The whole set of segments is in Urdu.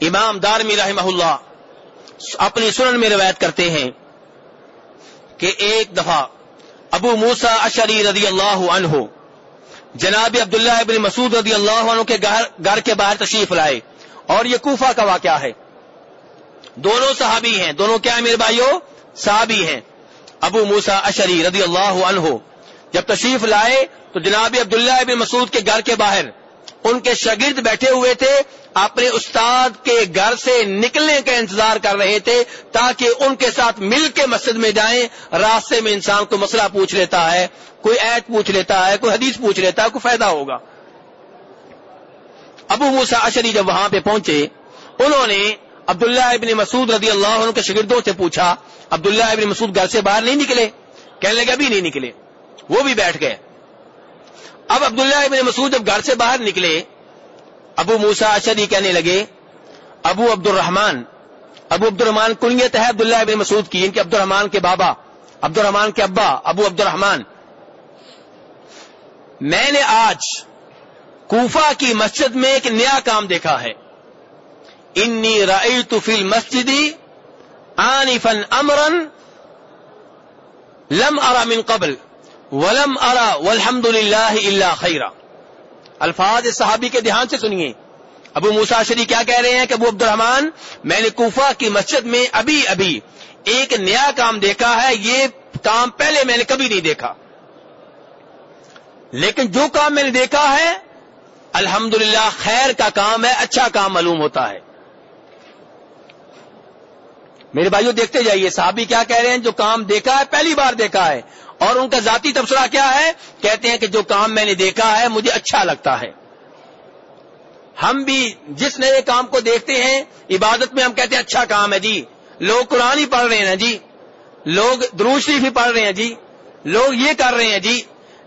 امام دارمی رحمہ اللہ اپنی سنن میں روایت کرتے ہیں کہ ایک دفعہ ابو موسا اشری رضی اللہ عنہ جناب عبداللہ ابن مسعود رضی اللہ عنہ کے گھر کے باہر تشریف لائے اور یہ کوفہ کا واقعہ ہے۔ دونوں صحابی ہیں، دونوں کیا میرے بھائیوں صحابی ہیں۔ ابو موسا اشری رضی اللہ عنہ جب تشریف لائے تو جناب عبداللہ ابن مسعود کے گھر کے باہر ان کے شاگرد بیٹھے ہوئے تھے، اپنے استاد کے گھر سے نکلنے کا انتظار کر رہے تھے تاکہ ان کے ساتھ مل کے مسجد میں جائیں۔ راستے میں انسان کو مسئلہ پوچھ لیتا ہے، کوئی ایت پوچھ لیتا ہے، کوئی حدیث پوچھ لیتا ہے، کوئی فائدہ ہوگا۔ ابو موسا اشری جب وہاں پہ پہنچے، انہوں نے عبداللہ ابن مسعود رضی اللہ عنہ کے شاگردوں سے پوچھا، عبداللہ ابن مسعود گھر سے باہر نہیں نکلے؟ کہنے لگے، ابھی نہیں نکلے۔ وہ بھی بیٹھ گئے۔ اب عبداللہ ابن مسعود جب گھر سے باہر نکلے، ابو موسا اشری کہنے لگے، ابو عبد الرحمان ابو عبد الرحمان کنیت ہے عبداللہ ابن مسعود کی، ان کے عبد الرحمان کے بابا عبد الرحمان کے ابا، ابو عبد الرحمان میں نے آج کوفہ کی مسجد میں ایک نیا کام دیکھا ہے۔ انی رأیت فی المسجدی آنفا امرا لم ارا من قبل۔ ولم ارا والحمد للہ اللہ خیرہ الفاظ صحابی کے دھیان سے سنیے۔ ابو مساشری کیا کہہ رہے ہیں کہ ابو عبد الرحمان میں نے کوفہ کی مسجد میں ابھی ابھی ایک نیا کام دیکھا ہے، یہ کام پہلے میں نے کبھی نہیں دیکھا۔ لیکن جو کام میں نے دیکھا ہے الحمد خیر کا کام ہے اچھا کام معلوم ہوتا ہے۔ میرے بھائیوں دیکھتے جائیے، صحابی کیا کہہ رہے ہیں، جو کام دیکھا ہے، پہلی بار دیکھا ہے۔ اور ان کا ذاتی تبصرہ کیا ہے؟ کہتے ہیں کہ جو کام میں نے دیکھا ہے، مجھے اچھا لگتا ہے۔ ہم بھی جس نئے کام کو دیکھتے ہیں، عبادت میں ہم کہتے ہیں اچھا کام ہے جی۔ لوگ قرآن ہی پڑھ رہے ہیں جی۔ لوگ دروشریف ہی پڑھ رہے ہیں جی۔ لوگ یہ کر رہے ہیں جی۔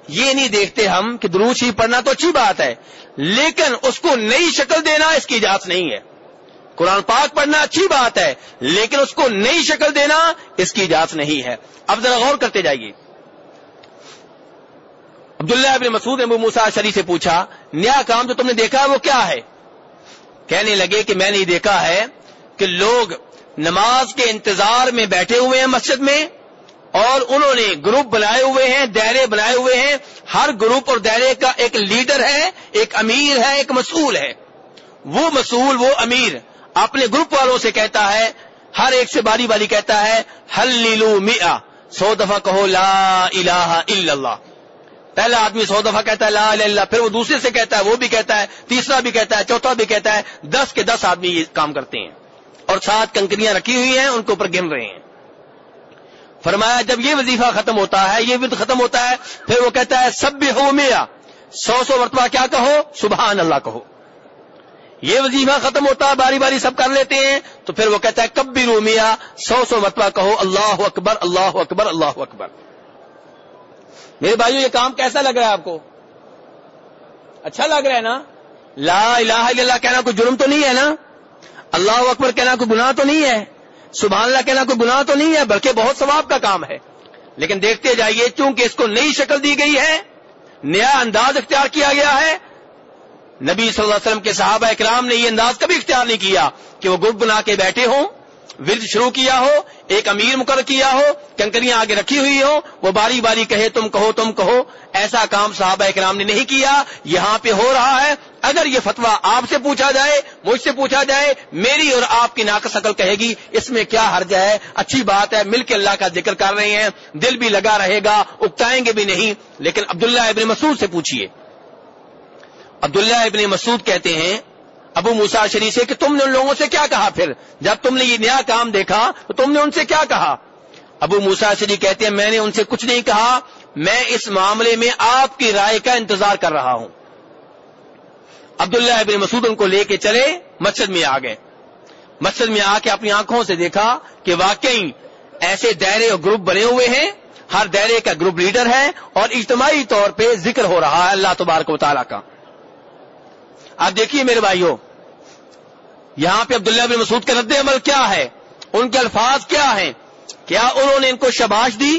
یہ نہیں دیکھتے ہم کہ دروش ہی پڑھنا تو اچھی بات ہے، لیکن اس کو نئی شکل دینا اس کی اجازت نہیں ہے۔ قرآن پاک پڑھنا اچھی بات ہے، لیکن اس کو نئی شکل دینا اس کی اجازت نہیں ہے۔ اب ذرا غور کرتے جائیے۔ عبداللہ ابن مسعود ابو موسا شری سے پوچھا، نیا کام جو تم نے دیکھا ہے وہ کیا ہے؟ کہنے لگے کہ میں نے دیکھا ہے کہ لوگ نماز کے انتظار میں بیٹھے ہوئے ہیں مسجد میں اور انہوں نے گروپ بنائے ہوئے ہیں، دائرے بنائے ہوئے ہیں۔ ہر گروپ اور دائرے کا ایک لیڈر ہے، ایک امیر ہے، ایک مسئول ہے۔ وہ مسئول، وہ امیر اپنے گروپ والوں سے کہتا ہے، ہر ایک سے باری باری کہتا ہے ہل لیلو میاں سو دفعہ کہو لا الہ الا اللہ۔ پہلا آدمی سو دفعہ کہتا ہے لا الہ اللہ، پھر وہ دوسرے سے کہتا ہے، وہ بھی کہتا ہے، تیسرا بھی کہتا ہے، چوتھا بھی کہتا ہے، دس کے دس آدمی یہ کام کرتے ہیں۔ اور سات کنکریاں رکھی ہوئی ہیں، ان کے اوپر گن رہے ہیں۔ فرمایا، جب یہ وظیفہ ختم ہوتا ہے، یہ ود ختم ہوتا ہے، پھر وہ کہتا ہے سب بھی ہو میرا۔ سو سو مرتبہ کیا کہو؟ سبحان اللہ کہو۔ یہ وظیفہ ختم ہوتا ہے باری باری سب کر لیتے ہیں، تو پھر وہ کہتا ہے کب بھی رومیا سو سو مرتبہ کہو، اللہ اکبر اللہ اکبر اللہ اکبر۔ میرے بھائیو، یہ کام کیسا لگ رہا ہے آپ کو؟ اچھا لگ رہا ہے نا؟ لا الہ الا اللہ کہنا کوئی جرم تو نہیں ہے نا؟ اللہ اکبر کہنا کوئی گناہ تو نہیں ہے؟ سبحان اللہ کہنا کوئی گناہ تو نہیں ہے؟ بلکہ بہت ثواب کا کام ہے۔ لیکن دیکھتے جائیے، چونکہ اس کو نئی شکل دی گئی ہے، نیا انداز اختیار کیا گیا ہے۔ نبی صلی اللہ علیہ وسلم کے صحابہ اکرام نے یہ انداز کبھی اختیار نہیں کیا کہ وہ گروپ بنا کے بیٹھے ہوں۔ ورد شروع کیا ہو، ایک امیر مقرر کیا ہو، کنکریاں آگے رکھی ہوئی ہو وہ باری باری کہے تم کہو تم کہو، ایسا کام صحابہ اکرام نے نہیں کیا، یہاں پہ ہو رہا ہے۔ اگر یہ فتویٰ آپ سے پوچھا جائے، مجھ سے پوچھا جائے، میری اور آپ کی ناقص عقل کہے گی، اس میں کیا حرج ہے؟ اچھی بات ہے، مل کے اللہ کا ذکر کر رہے ہیں، دل بھی لگا رہے گا، اکتائیں گے بھی نہیں، لیکن عبداللہ ابن مسعود سے پوچھیے عبداللہ ابن مسعود کہتے ہیں ابو موسا شریف سے کہ تم نے ان لوگوں سے کیا کہا پھر؟ جب تم نے یہ نیا کام دیکھا تو تم نے ان سے کیا کہا؟ ابو موسا شریف کہتے ہیں، میں نے ان سے کچھ نہیں کہا، میں اس معاملے میں آپ کی رائے کا انتظار کر رہا ہوں۔ عبداللہ ابن مسعود ان کو لے کے چلے، مسجد میں آ گئے۔ مسجد میں آ کے اپنی آنکھوں سے دیکھا کہ واقعی ایسے دائرے اور گروپ بنے ہوئے ہیں۔ ہر دائرے کا گروپ لیڈر ہے اور اجتماعی طور پہ ذکر ہو رہا ہے اللہ تبارک و تعالیٰ کا۔ آپ دیکھیے میرے بھائیوں، یہاں پہ عبداللہ بن مسعود کا رد عمل کیا ہے؟ ان کے الفاظ کیا ہیں؟ کیا انہوں نے ان کو شباش دی؟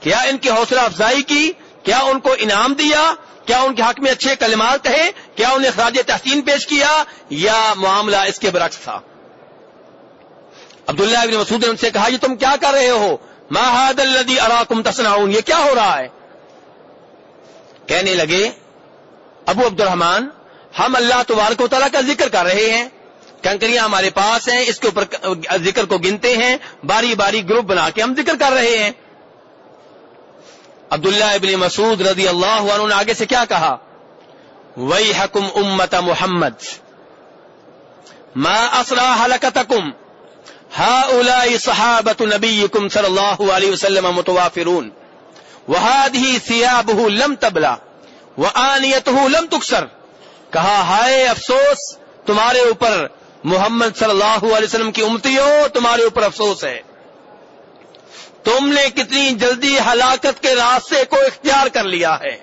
کیا ان کی حوصلہ افزائی کی؟ کیا ان کو انعام دیا؟ کیا ان کے حق میں اچھے کلمات کہے؟ کیا انہیں خراج تحسین پیش کیا؟ یا معاملہ اس کے برعکس تھا؟ عبداللہ ابن مسعود نے ان سے کہا، یہ تم کیا کر رہے ہو؟ ماہد الدی اراکم تسناؤن یہ کیا ہو رہا ہے؟ کہنے لگے، ابو عبد الرحمان ہم اللہ تبارک و تعالیٰ کا ذکر کر رہے ہیں۔ کنکریاں ہمارے پاس ہیں، اس کے اوپر ذکر کو گنتے ہیں۔ باری باری گروپ بنا کے ہم ذکر کر رہے ہیں۔ عبداللہ ابن مسعود رضی اللہ عنہ نے آگے سے کیا کہا؟ وہی حکم امت محمد۔ ما اسرا حلقتکم هؤلاء صحابة نبيكم صلى الله عليه وسلم متوافرون۔ وهذه ثيابه لم تبلى وآنيته لم تكسر۔ کہا، ہائے افسوس، تمہارے اوپر محمد صلی اللہ علیہ وسلم کی امتی ہو تمہارے اوپر افسوس ہے۔ تم نے کتنی جلدی ہلاکت کے راستے کو اختیار کر لیا ہے۔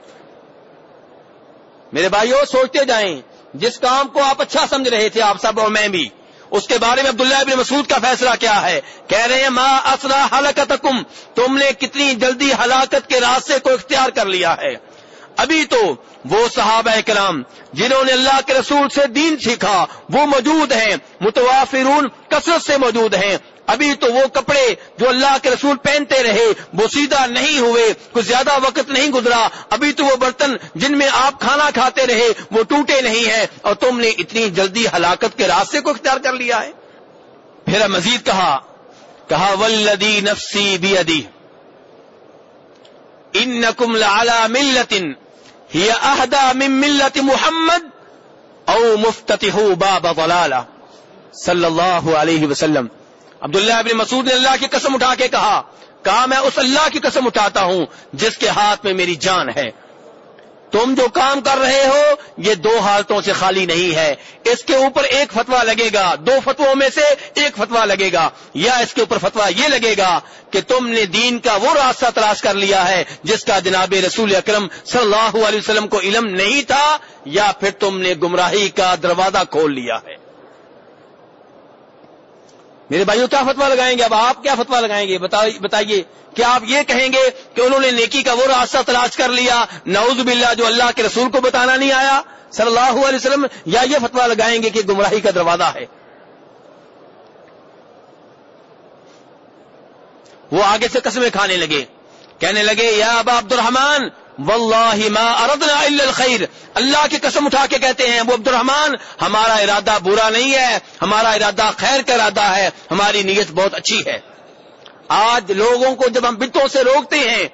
میرے بھائیوں سوچتے جائیں، جس کام کو آپ اچھا سمجھ رہے تھے، آپ سب اور میں بھی، اس کے بارے میں عبداللہ ابن مسعود کا فیصلہ کیا ہے۔ کہہ رہے ہیں، ما اسرا حلقت تم نے کتنی جلدی ہلاکت کے راستے کو اختیار کر لیا ہے۔ ابھی تو وہ صحابہ کرام جنہوں نے اللہ کے رسول سے دین سیکھا، وہ موجود ہیں۔ متوافرون کثرت سے موجود ہیں۔ ابھی تو وہ کپڑے جو اللہ کے رسول پہنتے رہے، وہ سیدھا نہیں ہوئے، کچھ زیادہ وقت نہیں گزرا۔ ابھی تو وہ برتن جن میں آپ کھانا کھاتے رہے، وہ ٹوٹے نہیں ہیں۔ اور تم نے اتنی جلدی ہلاکت کے راستے کو اختیار کر لیا ہے۔ پھر مزید کہا کہا ولدی نفسی بی ادی ان نقم لا ملتن ہی عہدہ ملت محمد او مفتتح باب صلی اللہ علیہ وسلم. عبداللہ ابن مسعود نے اللہ کی قسم اٹھا کے کہا کہا، میں اس اللہ کی قسم اٹھاتا ہوں جس کے ہاتھ میں میری جان ہے۔ تم جو کام کر رہے ہو، یہ دو حالتوں سے خالی نہیں ہے۔ اس کے اوپر ایک فتوا لگے گا۔ دو فتووں میں سے ایک فتوا لگے گا۔ یا اس کے اوپر فتوا یہ لگے گا کہ تم نے دین کا وہ راستہ تلاش کر لیا ہے، جس کا جناب رسول اکرم صلی اللہ علیہ وسلم کو علم نہیں تھا، یا پھر تم نے گمراہی کا دروازہ کھول لیا ہے۔ میرے بھائیوں کیا فتوا لگائیں گے؟ اب آپ کیا فتوا لگائیں گے؟ بتائیے کیا آپ یہ کہیں گے کہ انہوں نے نیکی کا وہ راستہ تلاش کر لیا، نعوذ باللہ جو اللہ کے رسول کو بتانا نہیں آیا، صلی اللہ علیہ وسلم، یا یہ فتوا لگائیں گے کہ گمراہی کا دروازہ ہے؟ وہ آگے سے قسمیں کھانے لگے، کہنے لگے، یا ابا عبد الرحمان واللہ ما اردنا الا الخیر اللہ کی قسم اٹھا کے کہتے ہیں، وہ عبد الرحمان ہمارا ارادہ برا نہیں ہے، ہمارا ارادہ خیر کا ارادہ ہے، ہماری نیت بہت اچھی ہے۔ آج لوگوں کو جب ہم بتوں سے روکتے ہیں،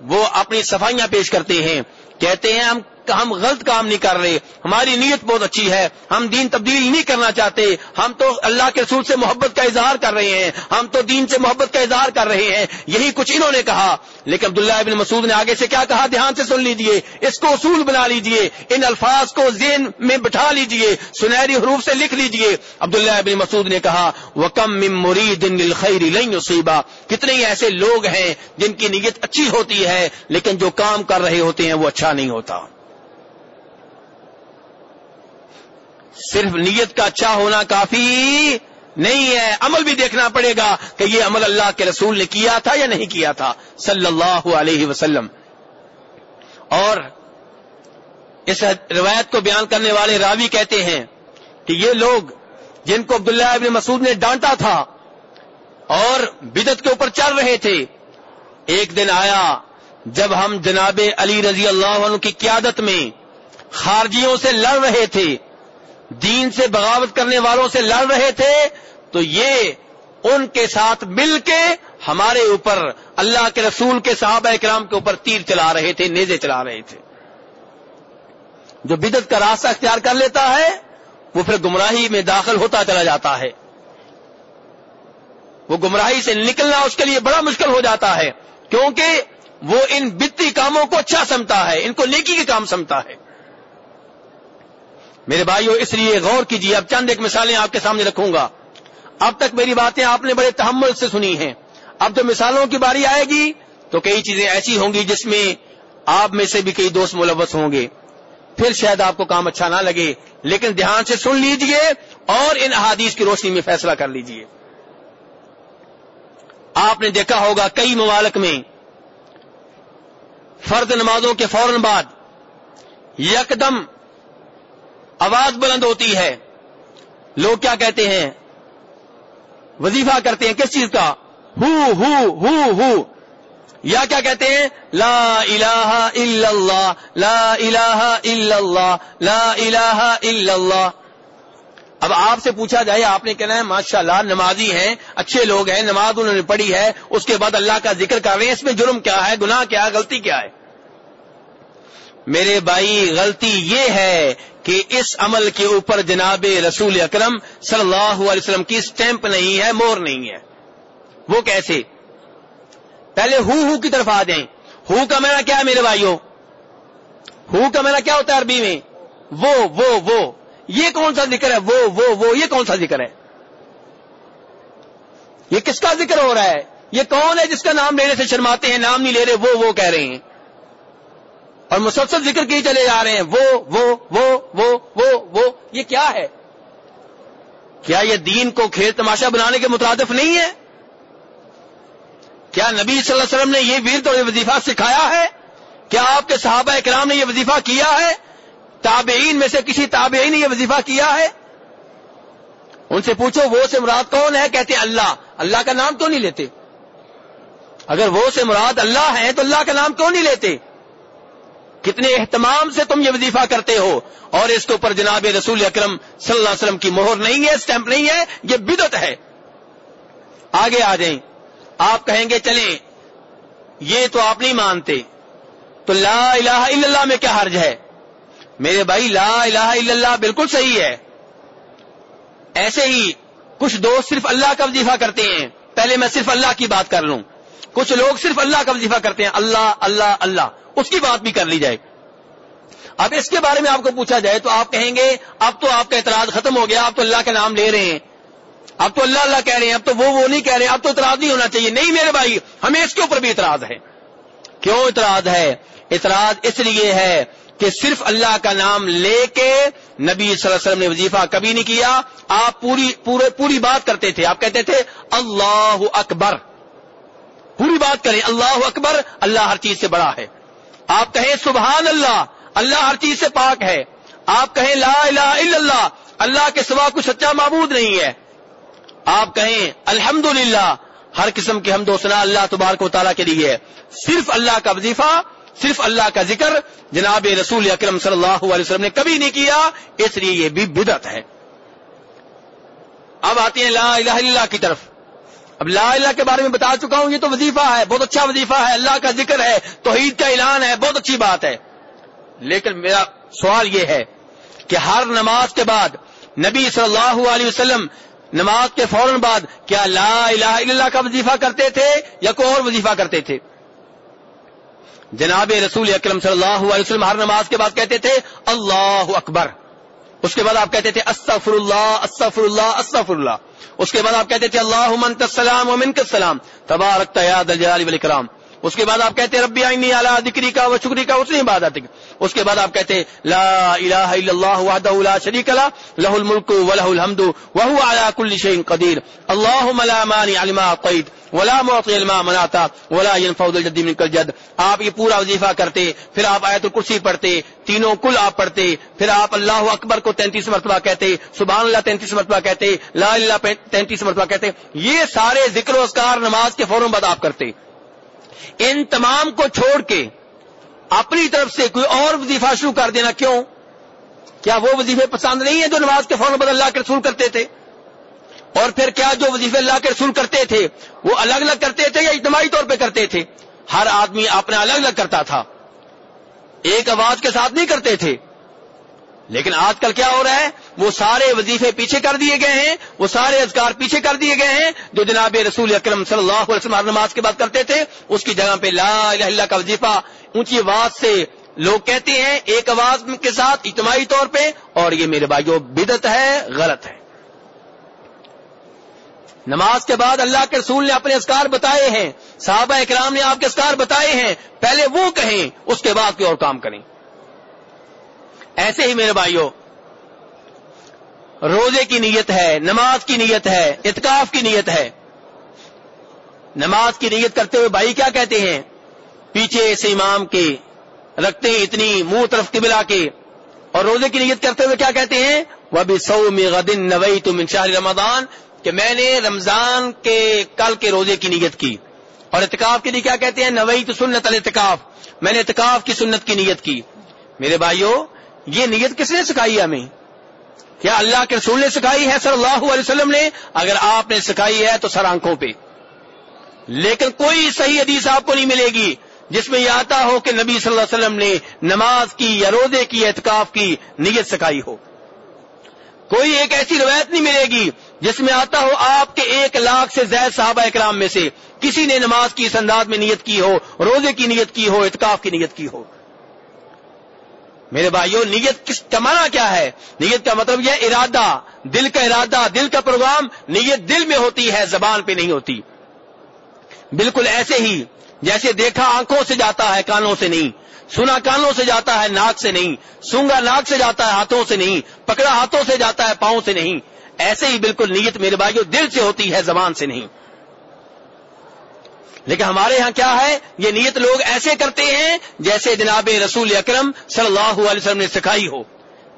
وہ اپنی صفائیاں پیش کرتے ہیں، کہتے ہیں ہم ہم غلط کام نہیں کر رہے، ہماری نیت بہت اچھی ہے، ہم دین تبدیل نہیں کرنا چاہتے، ہم تو اللہ کے رسول سے محبت کا اظہار کر رہے ہیں، ہم تو دین سے محبت کا اظہار کر رہے ہیں، یہی کچھ انہوں نے کہا۔ لیکن عبداللہ ابن مسعود نے آگے سے کیا کہا؟ دھیان سے سن لیجیے، اس کو اصول بنا لیجیے، ان الفاظ کو ذہن میں بٹھا لیجیے، سنہری حروف سے لکھ لیجیے۔ عبداللہ ابن مسعود نے کہا وہ کم مرید خیر لسیبا کتنے ایسے لوگ ہیں جن کی نیت اچھی ہوتی ہے، لیکن جو کام کر رہے ہوتے ہیں وہ اچھا نہیں ہوتا۔ صرف نیت کا اچھا ہونا کافی نہیں ہے۔ عمل بھی دیکھنا پڑے گا کہ یہ عمل اللہ کے رسول نے کیا تھا یا نہیں کیا تھا۔ صلی اللہ علیہ وسلم۔ اور اس روایت کو بیان کرنے والے راوی کہتے ہیں کہ یہ لوگ جن کو عبداللہ ابن مسعود نے ڈانٹا تھا اور بدت کے اوپر چل رہے تھے، ایک دن آیا جب ہم جناب علی رضی اللہ عنہ کی قیادت میں خارجیوں سے لڑ رہے تھے۔ دین سے بغاوت کرنے والوں سے لڑ رہے تھے، تو یہ ان کے ساتھ مل کے ہمارے اوپر اللہ کے رسول کے صحابہ اکرام کے اوپر تیر چلا رہے تھے، نیزے چلا رہے تھے۔ جو بدت کا راستہ اختیار کر لیتا ہے، وہ پھر گمراہی میں داخل ہوتا چلا جاتا ہے۔ وہ گمراہی سے نکلنا اس کے لیے بڑا مشکل ہو جاتا ہے، کیونکہ وہ ان بتی کاموں کو اچھا سمتا ہے، ان کو نیکی کے کام سمتا ہے۔ میرے بھائیو، اس لیے غور کیجیے اب چند ایک مثالیں آپ کے سامنے رکھوں گا۔ اب تک میری باتیں آپ نے بڑے تحمل سے سنی ہیں۔ اب جب مثالوں کی باری آئے گی، تو کئی چیزیں ایسی ہوں گی جس میں آپ میں سے بھی کئی دوست ملوث ہوں گے۔ پھر شاید آپ کو کام اچھا نہ لگے، لیکن دھیان سے سن لیجیے اور ان احادیث کی روشنی میں فیصلہ کر لیجیے۔ آپ نے دیکھا ہوگا کئی ممالک میں فرد نمازوں کے فوراً بعد یکدم آواز بلند ہوتی ہے۔ لوگ کیا کہتے ہیں؟ وظیفہ کرتے ہیں۔ کس چیز کا؟ ہو ہو ہو ہو۔ یا کیا کہتے ہیں؟ لا الہ الا اللہ، لا الہ الا اللہ، لا الہ الا اللہ۔ اب آپ سے پوچھا جائے، آپ نے کہنا ہے ماشاء اللہ نمازی ہیں، اچھے لوگ ہیں، نماز انہوں نے پڑھی ہے، اس کے بعد اللہ کا ذکر کر رہے ہیں، اس میں جرم کیا ہے، گناہ کیا ہے، غلطی کیا ہے؟ میرے بھائی، غلطی یہ ہے کہ اس عمل کے اوپر جناب رسول اکرم صلی اللہ علیہ وسلم کی سٹیمپ نہیں ہے، مور نہیں ہے۔ وہ کیسے؟ پہلے ہو ہو کی طرف آ جائیں۔ ہو کا میرا کیا ہے میرے بھائیوں؟ ہو کا میرا کیا ہوتا ہے عربی میں؟ وہ وہ وہ۔ یہ کون سا ذکر ہے؟ وہ وہ وہ۔ یہ کون سا ذکر ہے؟ یہ کس کا ذکر ہو رہا ہے؟ یہ کون ہے جس کا نام لینے سے شرماتے ہیں، نام نہیں لے رہے، وہ وہ کہہ رہے ہیں۔ اور مسلسل ذکر کیے چلے جا رہے ہیں، وہ وہ وہ وہ وہ وہ، یہ کیا ہے؟ کیا یہ دین کو کھیل تماشا بنانے کے مترادف نہیں ہے؟ کیا نبی صلی اللہ علیہ وسلم نے یہ ویر یہ وظیفہ سکھایا ہے؟ کیا آپ کے صحابہ اکرام نے یہ وظیفہ کیا ہے؟ تابعین میں سے کسی تابعین نے یہ وظیفہ کیا ہے؟ ان سے پوچھو، وہ سے مراد کون ہے؟ کہتے ہیں اللہ۔ اللہ کا نام کیوں نہیں لیتے؟ اگر وہ سے مراد اللہ ہے تو اللہ کا نام کیوں نہیں لیتے؟ کتنے اہتمام سے تم یہ وظیفہ کرتے ہو اور اس کے اوپر جناب رسول اکرم صلی اللہ علیہ وسلم کی مہر نہیں ہے اسٹیمپ نہیں ہے، یہ بدت ہے۔ آگے آ جائیں۔ آپ کہیں گے چلیں، یہ تو آپ نہیں مانتے۔ تو لا الہ الا اللہ میں کیا حرج ہے؟ میرے بھائی، لا الہ الا اللہ بالکل صحیح ہے۔ ایسے ہی کچھ دوست صرف اللہ کا وظیفہ کرتے ہیں۔ پہلے میں صرف اللہ کی بات کر لوں۔ کچھ لوگ صرف اللہ کا وظیفہ کرتے ہیں۔ اللہ اللہ اللہ۔ اس کی بات بھی کر لی جائے۔ اب اس کے بارے میں آپ کو پوچھا جائے تو آپ کہیں گے، اب تو آپ کا اعتراض ختم ہو گیا آپ تو اللہ کا نام لے رہے ہیں۔ اب تو اللہ اللہ کہہ رہے ہیں، اب تو وہ وہ نہیں کہہ رہے، اب تو اعتراض نہیں ہونا چاہیے۔ نہیں میرے بھائی، ہمیں اس کے اوپر بھی اعتراض ہے۔ کیوں اعتراض ہے؟ اعتراض اس لیے ہے کہ صرف اللہ کا نام لے کے نبی صلی اللہ علیہ وسلم نے وظیفہ کبھی نہیں کیا۔ آپ پوری، پورے، پوری بات کرتے تھے۔ آپ کہتے تھے، اللہ اکبر۔ پوری بات کریں، اللہ اکبر، اللہ ہر چیز سے بڑا ہے۔ آپ کہیں سبحان اللہ اللہ ہر چیز سے پاک ہے۔ آپ کہیں لا الہ الا اللہ اللہ کے سوا کچھ سچا معبود نہیں ہے۔ آپ کہیں الحمد ہر قسم کی حمد و سنا اللہ تبارک و تعالیٰ کے لیے ہے۔ صرف اللہ کا وظیفہ، صرف اللہ کا ذکر، جناب رسول اکرم صلی اللہ علیہ وسلم نے کبھی نہیں کیا، اس لیے یہ بھی بدت ہے۔ اب آتی ہیں لا الہ الا اللہ کی طرف۔ اب لا الہ کے بارے میں بتا چکا ہوں، یہ تو وظیفہ ہے، بہت اچھا وظیفہ ہے، اللہ کا ذکر ہے، توحید کا اعلان ہے، بہت اچھی بات ہے۔ لیکن میرا سوال یہ ہے کہ ہر نماز کے بعد نبی صلی اللہ علیہ وسلم نماز کے فوراً بعد کیا لا الہ الا اللہ کا وظیفہ کرتے تھے یا کوئی اور وظیفہ کرتے تھے؟ جناب رسول اکرم صلی اللہ علیہ وسلم ہر نماز کے بعد کہتے تھے، اللہ اکبر۔ اس کے بعد آپ کہتے تھے استغفر اللہ استغفر اللہ استغفر اللہ اس کے بعد آپ کہتے تھے اللہ منت السلام و منک السلام۔ تبارک یاد الجلال والاکرام۔ اس کے بعد آپ کہتے ربی آئینی اعلیٰ دکری کا و شکری کا، اس نے عبادت اس کے بعد آپ کہتے لا الہ الا اللہ وحدہ لا شریک لا لہ الملک و لہ الحمد وہو علی کل شیء قدیر۔ اللہم لا مانع لما قید ولا معطی لما منعتا ولا ينفع ذو الجد منك الجد آپ یہ پورا وظیفہ کرتے، پھر آپ آیت الکرسی پڑھتے، تینوں کل آپ پڑھتے، پھر آپ اللہ اکبر کو تینتیس مرتبہ کہتے، سبحان اللہ تینتیس مرتبہ کہتے، لا اللہ تینتیس مرتبہ کہتے۔ یہ سارے ذکر و اسکار نماز کے فوراً بعد آپ کرتے۔ ان تمام کو چھوڑ کے اپنی طرف سے کوئی اور وظیفہ شروع کر دینا کیوں؟ کیا وہ وظیفے پسند نہیں ہیں جو نماز کے فوراً بعد اللہ کے رسول کرتے تھے؟ اور پھر کیا جو وظیفے اللہ کے رسول کرتے تھے وہ الگ الگ کرتے تھے یا اجتماعی طور پہ کرتے تھے؟ ہر آدمی اپنا الگ الگ کرتا تھا۔ ایک آواز کے ساتھ نہیں کرتے تھے۔ لیکن آج کل کیا ہو رہا ہے؟ وہ سارے وظیفے پیچھے کر دیے گئے ہیں، وہ سارے اذکار پیچھے کر دیے گئے ہیں۔ جو جناب رسول اکرم صلی اللہ علیہ وسلم نماز کے بعد کرتے تھے، اس کی جگہ پہ لا الہ اللہ کا وظیفہ اونچی آواز سے لوگ کہتے ہیں، ایک آواز کے ساتھ اجتماعی طور پہ، اور یہ میرے بھائیوں بدت ہے، غلط ہے۔ نماز کے بعد اللہ کے رسول نے اپنے اسکار بتائے ہیں، صحابہ اکرام نے آپ کے اسکار بتائے ہیں، پہلے وہ کہیں، اس کے بعد کوئی اور کام کریں۔ ایسے ہی میرے بھائیوں روزے کی نیت ہے، نماز کی نیت ہے اتکاف کی نیت ہے۔ نماز کی نیت کرتے ہوئے بھائی کیا کہتے ہیں؟ پیچھے سے امام کے رکھتے ہیں اتنی منہ طرف قبلہ کے۔ اور روزے کی نیت کرتے ہوئے کیا کہتے ہیں؟ وہ بھی سو میں غدن نوئی تم رمضان کہ میں نے رمضان کے کل کے روزے کی نیت کی۔ اور اتکاف کے لیے کیا کہتے ہیں؟ نوئی تو سنت الاتکاف۔ میں نے اتکاف کی سنت کی نیت کی۔ میرے بھائیوں یہ نیت کس نے سکھائی ہمیں؟ کیا اللہ کے رسول نے سکھائی ہے صلی اللہ علیہ وسلم نے؟ اگر آپ نے سکھائی ہے تو سر آنکھوں پہ۔ لیکن کوئی صحیح حدیث آپ کو نہیں ملے گی جس میں یہ آتا ہو کہ نبی صلی اللہ علیہ وسلم نے نماز کی یا روزے کی اعتکاف کی نیت سکھائی ہو۔ کوئی ایک ایسی روایت نہیں ملے گی جس میں آتا ہو آپ کے ایک لاکھ سے زائد صحابہ اکرام میں سے کسی نے نماز کی اس انداز میں نیت کی ہو، روزے کی نیت کی ہو، اعتکاف کی نیت کی ہو۔ میرے بھائیوں نیت کس کا معنی کیا ہے؟ نیت کا مطلب یہ ارادہ، دل کا ارادہ، دل کا پروگرام نیت دل میں ہوتی ہے، زبان پہ نہیں ہوتی۔ بالکل ایسے ہی جیسے دیکھا آنکھوں سے جاتا ہے، کانوں سے نہیں۔ سنا کانوں سے جاتا ہے، ناک سے نہیں۔ سونگا ناک سے جاتا ہے، ہاتھوں سے نہیں۔ پکڑا ہاتھوں سے جاتا ہے، پاؤں سے نہیں۔ ایسے ہی بالکل نیت میرے بھائیوں دل سے ہوتی ہے، زبان سے نہیں۔ لیکن ہمارے ہاں کیا ہے؟ یہ نیت لوگ ایسے کرتے ہیں جیسے جناب رسول اکرم صلی اللہ علیہ وسلم نے سکھائی ہو۔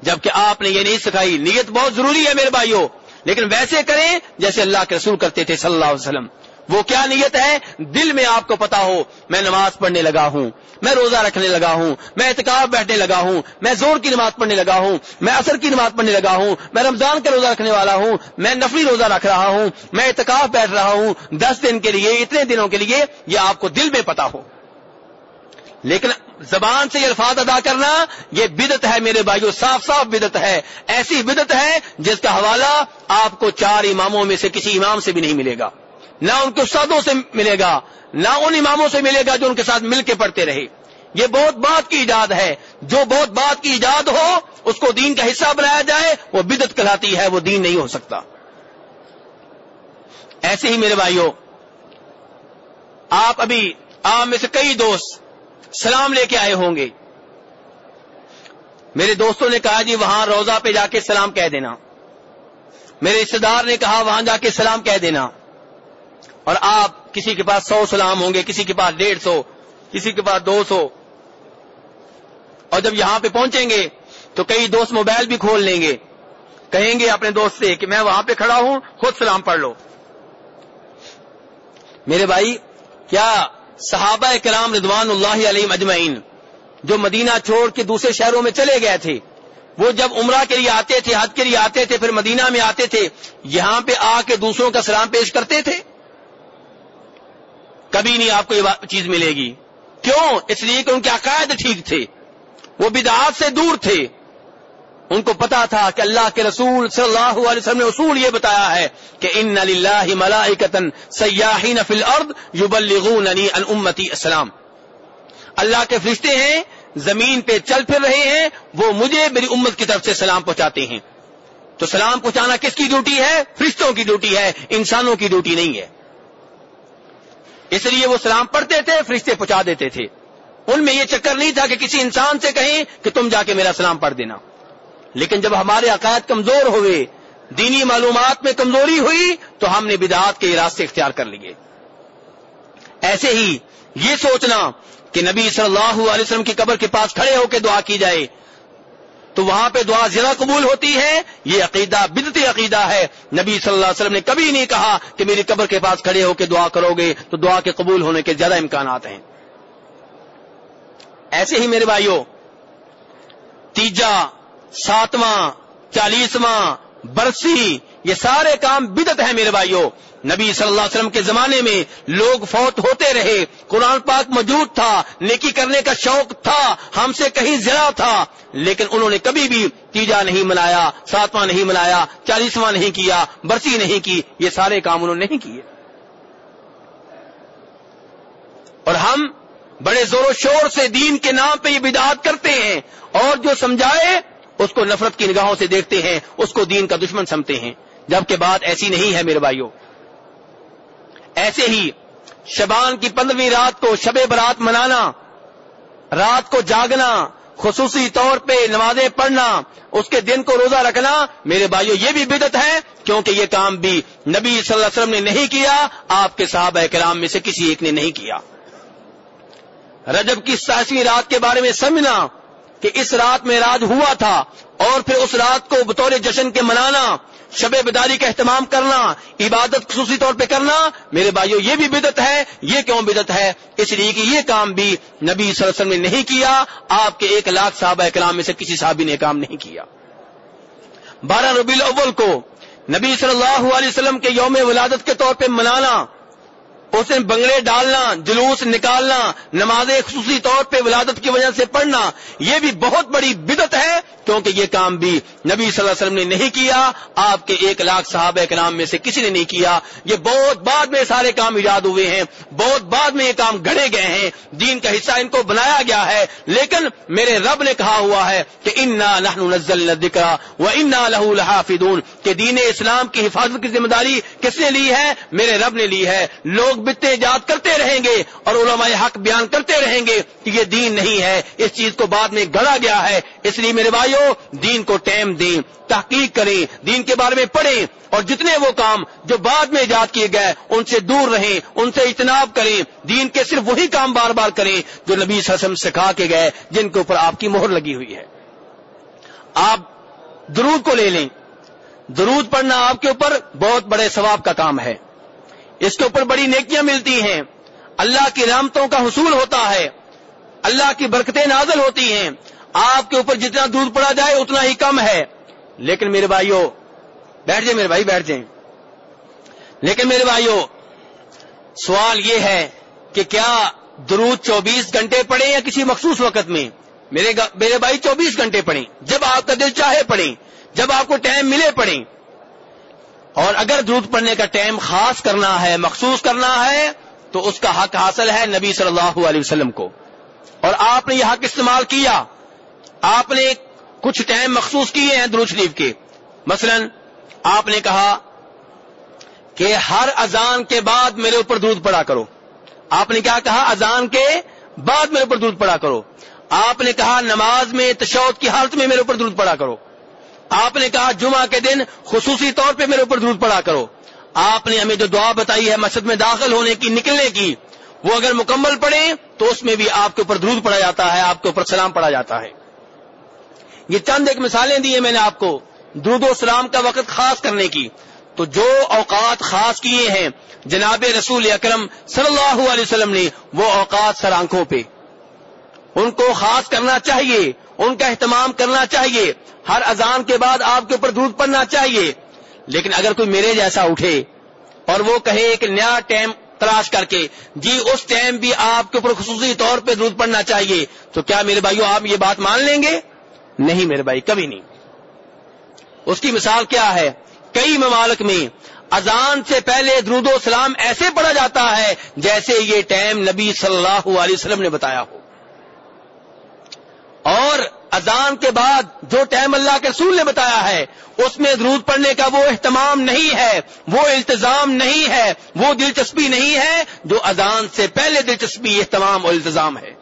جبکہ آپ نے یہ نہیں سکھائی، نیت بہت ضروری ہے میرے بھائیوں۔ لیکن ویسے کریں جیسے اللہ کے رسول کرتے تھے صلی اللہ علیہ وسلم۔ وہ کیا نیت ہے؟ دل میں آپ کو پتا ہو، میں نماز پڑھنے لگا ہوں، میں روزہ رکھنے لگا ہوں، میں اعتکاب بیٹھنے لگا ہوں، میں زور کی نماز پڑھنے لگا ہوں، میں اثر کی نماز پڑھنے لگا ہوں، میں رمضان کا روزہ رکھنے والا ہوں، میں نفری روزہ رکھ رہا ہوں، میں اعتکاب بیٹھ رہا ہوں۔ دس دن کے لیے، اتنے دنوں کے لیے یہ آپ کو دل میں پتا ہو۔ لیکن زبان سے یہ الفاظ ادا کرنا، یہ بدت ہے میرے بھائیوں صاف صاف بدت ہے۔ ایسی بدت ہے جس کا حوالہ آپ کو چار اماموں میں سے کسی امام سے بھی نہیں ملے گا۔ نہ ان کے استادوں سے ملے گا، نہ ان اماموں سے ملے گا جو ان کے ساتھ مل کے پڑھتے رہے۔ یہ بہت بات کی ایجاد ہے۔ جو بہت بات کی ایجاد ہو، اس کو دین کا حصہ بنایا جائے، وہ بدت کہلاتی ہے، وہ دین نہیں ہو سکتا۔ ایسے ہی میرے بھائیوں آپ ابھی آپ میں سے کئی دوست سلام لے کے آئے ہوں گے۔ میرے دوستوں نے کہا جی وہاں روزہ پہ جا کے سلام کہہ دینا۔ میرے رشتے دار نے کہا، وہاں جا کے سلام کہہ دینا۔ اور آپ کسی کے پاس سو سلام ہوں گے، کسی کے پاس ڈیڑھ سو، کسی کے پاس دو سو۔ اور جب یہاں پہ پہنچیں گے تو کئی دوست موبائل بھی کھول لیں گے۔ کہیں گے اپنے دوست سے کہ میں وہاں پہ کھڑا ہوں، خود سلام پڑھ لو۔ میرے بھائی، کیا صحابہ کرام رضوان اللہ علیہ مجمعین جو مدینہ چھوڑ کے دوسرے شہروں میں چلے گئے تھے، وہ جب عمرہ کے لیے آتے تھے حد کے لیے آتے تھے، پھر مدینہ میں آتے تھے، یہاں پہ آ کے دوسروں کا سلام پیش کرتے تھے؟ کبھی نہیں آپ کو یہ چیز ملے گی۔ کیوں؟ اس لیے کہ ان کے عقائد ٹھیک تھے، وہ بدعات سے دور تھے۔ ان کو پتا تھا کہ اللہ کے رسول صلی اللہ علیہ وسلم نے اصول یہ بتایا ہے کہ ان للہ ملائکتن سیاحین فی الارض یبلغوننی ان امتی اسلام اللہ کے فرشتے ہیں، زمین پہ چل پھر رہے ہیں، وہ مجھے میری امت کی طرف سے سلام پہنچاتے ہیں۔ تو سلام پہنچانا کس کی ڈیوٹی ہے؟ فرشتوں کی ڈیوٹی ہے، انسانوں کی ڈیوٹی نہیں ہے۔ اس لیے وہ سلام پڑھتے تھے، فرشتے پہنچا دیتے تھے۔ ان میں یہ چکر نہیں تھا کہ کسی انسان سے کہیں کہ تم جا کے میرا سلام پڑھ دینا۔ لیکن جب ہمارے عقائد کمزور ہوئے، دینی معلومات میں کمزوری ہوئی، تو ہم نے بدعات کے راستے اختیار کر لیے۔ ایسے ہی یہ سوچنا کہ نبی صلی اللہ علیہ وسلم کی قبر کے پاس کھڑے ہو کے دعا کی جائے، تو وہاں پہ دعا زیادہ قبول ہوتی ہے، یہ عقیدہ بدتی عقیدہ ہے۔ نبی صلی اللہ علیہ وسلم نے کبھی نہیں کہا کہ میری قبر کے پاس کھڑے ہو کے دعا کرو گے، تو دعا کے قبول ہونے کے زیادہ امکانات ہیں۔ ایسے ہی میرے بھائیوں تیجا ساتواں، چالیسواں، برسی، یہ سارے کام بدت ہیں میرے بھائیوں نبی صلی اللہ علیہ وسلم کے زمانے میں لوگ فوت ہوتے رہے۔ قرآن پاک موجود تھا، نیکی کرنے کا شوق تھا، ہم سے کہیں زیادہ تھا۔ لیکن انہوں نے کبھی بھی تیجا نہیں منایا، ساتواں نہیں منایا، چالیسواں نہیں کیا، برسی نہیں کی۔ یہ سارے کام انہوں نے نہیں کیے۔ اور ہم بڑے زور و شور سے دین کے نام پہ یہ بدعات کرتے ہیں۔ اور جو سمجھائے اس کو نفرت کی نگاہوں سے دیکھتے ہیں، اس کو دین کا دشمن سمتے ہیں۔ جبکہ بات ایسی نہیں ہے میرے بھائیوں ایسے ہی شبان کی پندرہویں رات کو شب برات منانا، رات کو جاگنا، خصوصی طور پہ نمازیں پڑھنا، اس کے دن کو روزہ رکھنا، میرے بھائیوں یہ بھی بدت ہے۔ کیونکہ یہ کام بھی نبی صلی اللہ علیہ وسلم نے نہیں کیا، آپ کے صحابہ کرام میں سے کسی ایک نے نہیں کیا۔ رجب کی ستائیسویں رات کے بارے میں سمجھنا کہ اس رات میں راج ہوا تھا اور پھر اس رات کو بطور جشن کے منانا، شب بداری کا اہتمام کرنا، عبادت خصوصی طور پہ کرنا، میرے بھائیوں یہ بھی بدت ہے، یہ کیوں بدت ہے؟ اس لیے کہ یہ کام بھی نبی صلی اللہ علیہ وسلم نے نہیں کیا، آپ کے ایک لاکھ صحابہ کلام میں سے کسی صحابی نے کام نہیں کیا۔ بارہ ربی الاول کو نبی صلی اللہ علیہ وسلم کے یوم ولادت کے طور پہ منانا اس میں بنگڑے ڈالنا، جلوس نکالنا نماز خصوصی طور پہ ولادت کی وجہ سے پڑھنا، یہ بھی بہت بڑی بدت ہے کیونکہ یہ کام بھی نبی صلی اللہ علیہ وسلم نے نہیں کیا، آپ کے ایک لاکھ صحابہ کلام میں سے کسی نے نہیں کیا۔ یہ بہت بعد میں سارے کام ایجاد ہوئے ہیں، بہت بعد میں یہ کام گھڑے گئے ہیں۔ دین کا حصہ ان کو بنایا گیا ہے، لیکن میرے رب نے کہا ہوا ہے کہ انا لہن نزل دکھا وہ انا لہو لحافظون۔ کہ دین اسلام کی حفاظت کی ذمہ داری کس نے لی ہے؟ میرے رب نے لی ہے۔ لوگ بتیں ایجاد کرتے رہیں گے اور علماء حق بیان کرتے رہیں گے کہ یہ دین نہیں ہے، اس چیز کو بعد میں گڑا گیا ہے۔ اس لیے میرے بھائیوں دین کو ٹائم دیں، تحقیق کریں، دین کے بارے میں پڑھیں، اور جتنے وہ کام جو بعد میں ایجاد کیے گئے، ان سے دور رہیں، ان سے اجتناب کریں، دین کے صرف وہی کام بار بار کریں جو نبی سسم سکھا کے گئے، جن کے اوپر آپ کی مہر لگی ہوئی ہے۔ آپ درود کو لے لیں۔ درود پڑھنا آپ کے اوپر بہت بڑے ثواب کا کام ہے۔ اس کے اوپر بڑی نیکیاں ملتی ہیں۔ اللہ کی رحمتوں کا حصول ہوتا ہے۔ اللہ کی برکتیں نازل ہوتی ہیں۔ آپ کے اوپر جتنا دودھ پڑا جائے اتنا ہی کم ہے۔ لیکن میرے بھائیوں بیٹھ جائیں میرے بھائی، بیٹھ جائیں۔ لیکن میرے بھائیوں سوال یہ ہے کہ کیا درود چوبیس گھنٹے پڑے یا کسی مخصوص وقت میں؟ میرے میرے بھائی چوبیس گھنٹے پڑھیں۔ جب آپ کا دل چاہے پڑھیں، جب آپ کو ٹائم ملے پڑھیں۔ اور اگر درود پڑھنے کا ٹائم خاص کرنا ہے، مخصوص کرنا ہے، تو اس کا حق حاصل ہے نبی صلی اللہ علیہ وسلم کو۔ اور آپ نے یہ حق استعمال کیا۔ آپ نے کچھ ٹائم مخصوص کیے ہیں درود شریف کے۔ مثلا آپ نے کہا کہ ہر اذان کے بعد میرے اوپر دودھ پڑا کرو۔ آپ نے کیا کہا؟ اذان کے بعد میرے اوپر دودھ پڑا کرو۔ آپ نے کہا نماز میں تشود کی حالت میں میرے اوپر دودھ پڑا کرو۔ آپ نے کہا جمعہ کے دن خصوصی طور پہ میرے اوپر دودھ پڑا کرو۔ آپ نے ہمیں جو دعا بتائی ہے مسجد میں داخل ہونے کی، نکلنے کی، وہ اگر مکمل پڑے تو اس میں بھی آپ کے اوپر درود پڑا جاتا ہے، آپ کے اوپر سلام پڑا جاتا ہے۔ یہ چند ایک مثالیں دی ہیں میں نے آپ کو درود و سلام کا وقت خاص کرنے کی۔ تو جو اوقات خاص کیے ہیں، جناب رسول اکرم صلی اللہ علیہ وسلم نے وہ اوقات سر آنکھوں پہ۔ ان کو خاص کرنا چاہیے، ان کا اہتمام کرنا چاہیے۔ ہر اذان کے بعد آپ کے اوپر دودھ پڑنا چاہیے۔ لیکن اگر کوئی میرے جیسا اٹھے اور وہ کہے کہ نیا ٹائم تلاش کر کے جی اس ٹائم بھی آپ کے اوپر خصوصی طور پہ دودھ پڑنا چاہیے، تو کیا میرے بھائیو آپ یہ بات مان لیں گے؟ نہیں میرے بھائی، کبھی نہیں۔ اس کی مثال کیا ہے؟ کئی ممالک میں اذان سے پہلے درود و سلام ایسے پڑھا جاتا ہے جیسے یہ ٹائم نبی صلی اللہ علیہ وسلم نے بتایا ہو۔ اور اذان کے بعد جو ٹائم اللہ کے رسول نے بتایا ہے، اس میں درود پڑھنے کا وہ اہتمام نہیں ہے، وہ التظام نہیں ہے، وہ دلچسپی نہیں ہے جو اذان سے پہلے دلچسپی، اہتمام اور التظام ہے۔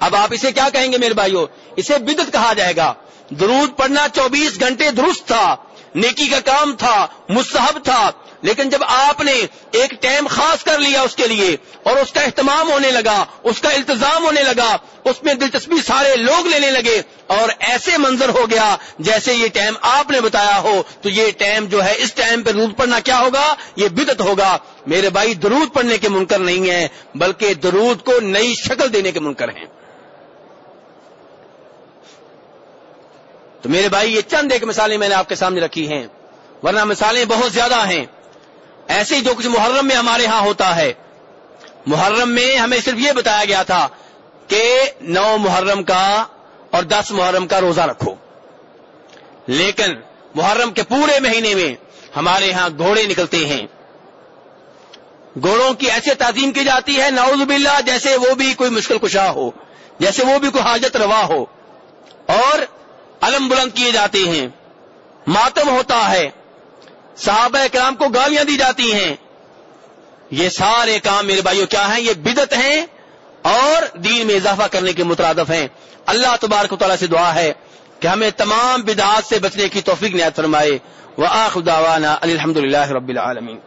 اب آپ اسے کیا کہیں گے میرے بھائیوں اسے بدت کہا جائے گا۔ درود پڑھنا چوبیس گھنٹے درست تھا۔ نیکی کا کام تھا، مستحب تھا۔ لیکن جب آپ نے ایک ٹائم خاص کر لیا اس کے لیے اور اس کا اہتمام ہونے لگا، اس کا التظام ہونے لگا، اس میں دلچسپی سارے لوگ لینے لگے اور ایسے منظر ہو گیا جیسے یہ ٹائم آپ نے بتایا ہو، تو یہ ٹائم جو ہے، اس ٹائم پہ درود پڑھنا کیا ہوگا؟ یہ بدت ہوگا۔ میرے بھائی، درود پڑھنے کے منکر نہیں ہیں، بلکہ درود کو نئی شکل دینے کے منکر ہیں۔ تو میرے بھائی، یہ چند ایک مثالیں میں نے آپ کے سامنے رکھی ہیں، ورنہ مثالیں بہت زیادہ ہیں۔ ایسے ہی جو کچھ محرم میں ہمارے ہاں ہوتا ہے۔ محرم میں ہمیں صرف یہ بتایا گیا تھا کہ نو محرم کا اور دس محرم کا روزہ رکھو۔ لیکن محرم کے پورے مہینے میں ہمارے ہاں گھوڑے نکلتے ہیں۔ گھوڑوں کی ایسے تعظیم کی جاتی ہے، نعوذ باللہ، جیسے وہ بھی کوئی مشکل کشا ہو، جیسے وہ بھی کوئی حاجت روا ہو۔ اور علم بلند کیے جاتے ہیں۔ ماتم ہوتا ہے۔ صحابہ کرام کو گالیاں دی جاتی ہیں۔ یہ سارے کام میرے بھائیوں کیا ہیں؟ یہ بدت ہیں اور دین میں اضافہ کرنے کے مترادف ہیں۔ اللہ تبارک و تعالیٰ سے دعا ہے کہ ہمیں تمام بدعات سے بچنے کی توفیق نیت فرمائے۔ وہ آخ داوانا الحمد للہ رب العالمین۔